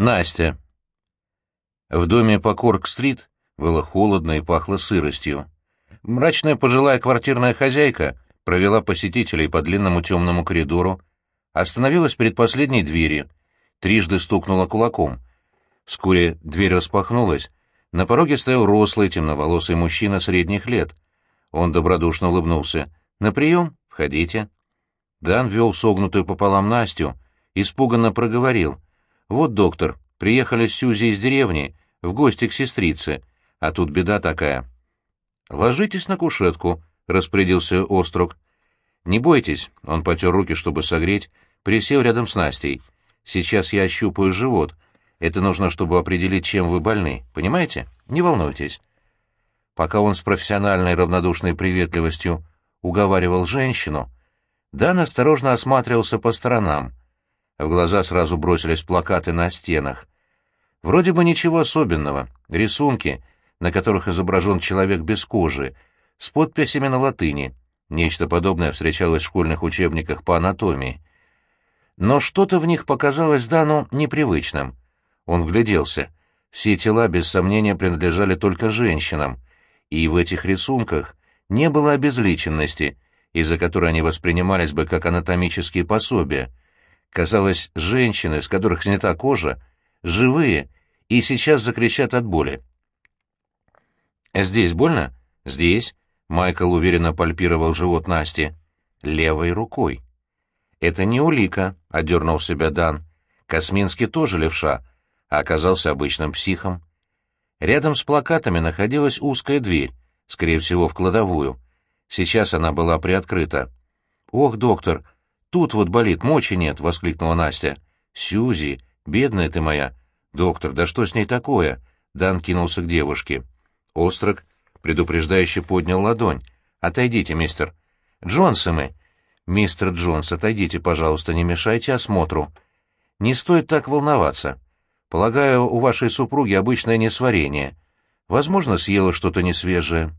Настя. В доме по Корк-стрит было холодно и пахло сыростью. Мрачная пожилая квартирная хозяйка провела посетителей по длинному темному коридору, остановилась перед последней дверью, трижды стукнула кулаком. Вскоре дверь распахнулась. На пороге стоял рослый темноволосый мужчина средних лет. Он добродушно улыбнулся. «На прием? Входите». Дан вел согнутую пополам Настю, испуганно проговорил — «Вот, доктор, приехали Сюзи из деревни, в гости к сестрице, а тут беда такая». «Ложитесь на кушетку», — распорядился Острог. «Не бойтесь», — он потер руки, чтобы согреть, присел рядом с Настей. «Сейчас я ощупаю живот. Это нужно, чтобы определить, чем вы больны. Понимаете? Не волнуйтесь». Пока он с профессиональной равнодушной приветливостью уговаривал женщину, Дан осторожно осматривался по сторонам. В глаза сразу бросились плакаты на стенах. Вроде бы ничего особенного. Рисунки, на которых изображен человек без кожи, с подписями на латыни. Нечто подобное встречалось в школьных учебниках по анатомии. Но что-то в них показалось Дану непривычным. Он вгляделся. Все тела, без сомнения, принадлежали только женщинам, и в этих рисунках не было обезличенности, из-за которой они воспринимались бы как анатомические пособия — Казалось, женщины, с которых снята кожа, живые и сейчас закричат от боли. «Здесь больно?» «Здесь», — Майкл уверенно пальпировал живот Насти. «Левой рукой». «Это не улика», — одернул себя Дан. «Косминский тоже левша, а оказался обычным психом». Рядом с плакатами находилась узкая дверь, скорее всего, в кладовую. Сейчас она была приоткрыта. «Ох, доктор, Тут вот болит, мочи нет!» — воскликнула Настя. «Сюзи, бедная ты моя!» «Доктор, да что с ней такое?» Дан кинулся к девушке. Острог предупреждающе поднял ладонь. «Отойдите, мистер». «Джонсы мы!» «Мистер Джонс, отойдите, пожалуйста, не мешайте осмотру». «Не стоит так волноваться. Полагаю, у вашей супруги обычное несварение. Возможно, съела что-то несвежее».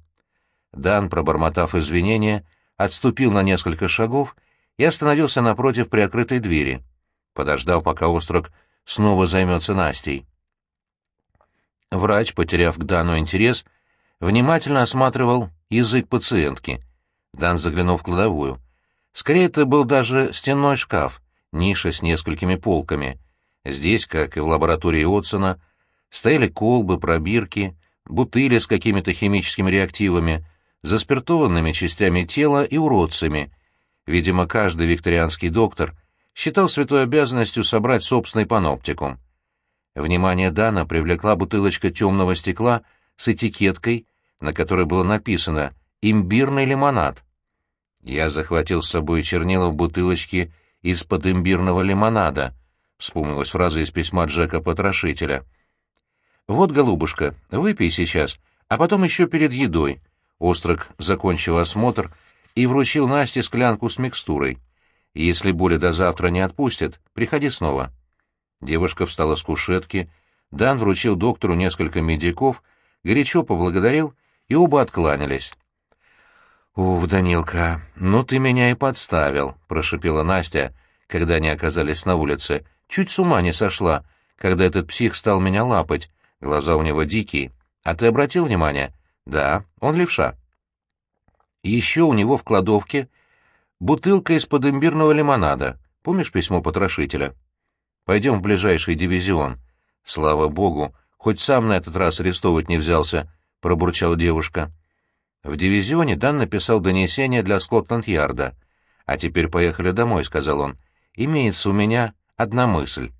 Дан, пробормотав извинения, отступил на несколько шагов и остановился напротив приоткрытой двери. Подождал, пока острог снова займется Настей. Врач, потеряв к Дану интерес, внимательно осматривал язык пациентки. Дан заглянул в кладовую. Скорее, это был даже стенной шкаф, ниша с несколькими полками. Здесь, как и в лаборатории Отсона, стояли колбы, пробирки, бутыли с какими-то химическими реактивами, заспиртованными частями тела и уродцами, Видимо, каждый викторианский доктор считал святой обязанностью собрать собственный паноптикум. Внимание Дана привлекла бутылочка темного стекла с этикеткой, на которой было написано «Имбирный лимонад». «Я захватил с собой чернила в бутылочке из-под имбирного лимонада», — вспомнилась фраза из письма Джека Потрошителя. «Вот, голубушка, выпей сейчас, а потом еще перед едой». Острок закончил осмотр — и вручил Насте склянку с микстурой. «Если боли до завтра не отпустят, приходи снова». Девушка встала с кушетки, Дан вручил доктору несколько медиков, горячо поблагодарил, и оба откланялись. «Уф, Данилка, ну ты меня и подставил», — прошипела Настя, когда они оказались на улице. «Чуть с ума не сошла, когда этот псих стал меня лапать. Глаза у него дикие. А ты обратил внимание?» «Да, он левша». Еще у него в кладовке бутылка из-под имбирного лимонада. Помнишь письмо потрошителя? Пойдем в ближайший дивизион. Слава богу, хоть сам на этот раз арестовывать не взялся, — пробурчала девушка. В дивизионе Дан написал донесение для Скотланд-Ярда. «А теперь поехали домой», — сказал он. «Имеется у меня одна мысль».